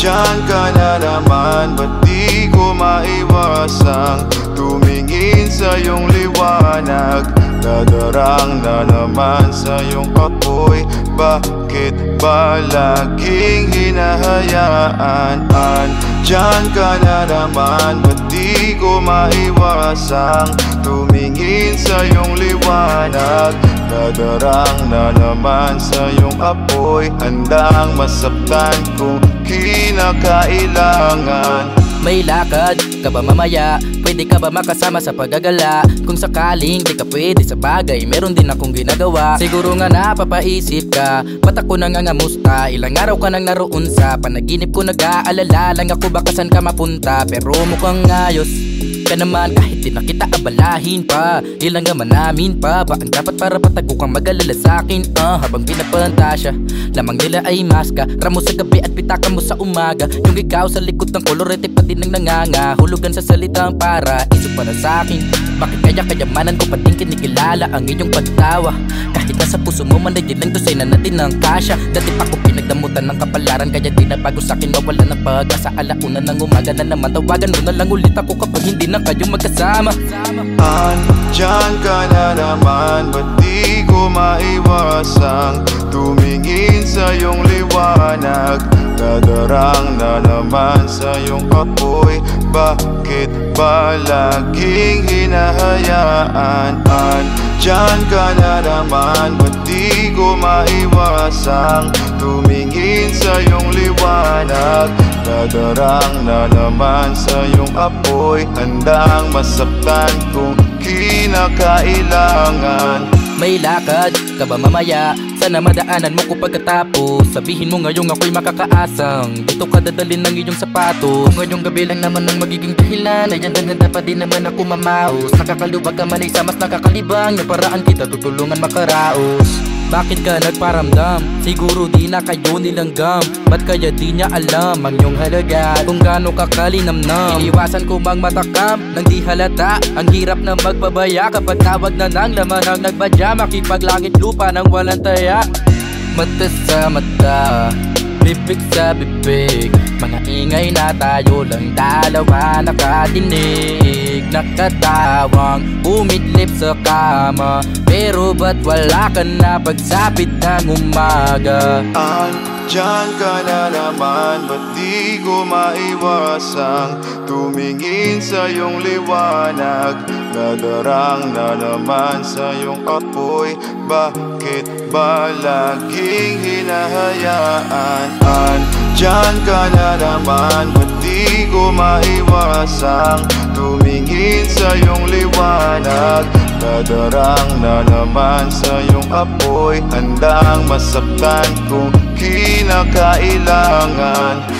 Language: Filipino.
Diyan ka na naman Ba't di ko maiwasang Tumingin sa iyong liwanag Dadarang na naman sa iyong apoy Bakit ba laging hinahayaan? Diyan ka na naman Ba't di ko maiwasang Tumingin sa iyong liwanag Dadarang na naman sa iyong apoy. Handang masaptan kung kinakailangan May lakad. Ka ba mamaya? Pwede ka ba makasama sa paggagala? Kung sakaling di ka pwede sa bagay Meron din akong ginagawa. Siguro nga napapaisip ka. Ba't ako nangangamusta? Ilang araw ka nang naroon sa Panaginip ko nag-aalala lang ako baka saan ka mapunta. Pero mukhang ayos ka naman kahit di na kita abalahin pa. Ilang naman namin pa Ba ang dapat para patago kang mag-alala sa'kin uh, Habang pinapantasya Lamang nila ay maska. Ramo sa gabi at pitaka mo sa umaga. Yung ikaw sa likod ng kolorete pati nang nanganga Hulugan sa salitang para. Iso para sa'kin Bakit kaya kayamanan ko pating kinikilala Ang iyong pagtawa? Kahit nasa puso mo man ay lang dosay na natin ng kasya. Dati pa ko pinagdamutan ng kapalaran Kaya di na bago sa'kin mawala ng pag-asa. Alauna ng umaga na naman Tawagan mo na lang ulit ako kapag hindi na kayong magkasama. Diyan ka na naman Ba't di ko maiwasang Tumingin sa iyong liwanag Dadarang na naman sa iyong apoy. Bakit ba laging hinahayaan? Diyan ka na naman Ba't di ko maiwasang Tumingin sa iyong liwanag? Dadarang na naman sa iyong apoy. Handang masaktan kung kinakailangan May lakad ka ba mamaya? Sana madaanan mo ko pagkatapos. Sabihin mo ngayong ako'y makakaasang. Dito ka dadalhin ng iyong sapatos. Kung ngayong gabi lang naman ang magiging dahilan. Ayan ganda pa din naman ako mamaos. Nakakalubag ka man ay sa mas nakakalibang Yung paraan. Kita tutulungan makaraos bakit ka nagparamdam? Siguro di na kayo nilanggam. Ba't kaya di niya alam ang iyong halaga? Kung gaano ka kalinamnam Iniwasan ko bang matakam. Nang di halata Ang hirap na magbabaya. Kapag tawag na ng laman ang nagbadya Makipaglangit lupa ng walang taya. Mata sa mata Bibig sa bibig. Mga ingay na tayo lang dalawa nakadinig Nakatawang umidlip sa kama Pero ba't wala ka na pagsapit ng umaga? Diyan ka na naman Ba't di ko maiwasang Tumingin sa iyong liwanag Nadarang na naman sa iyong apoy Bakit ba laging hinahayaan? Diyan ka na naman Ba't di ko maiwasang Tumingin sa iyong liwanag Nadarang na naman sa iyong apoy. Handang masaktan kung kinakailangan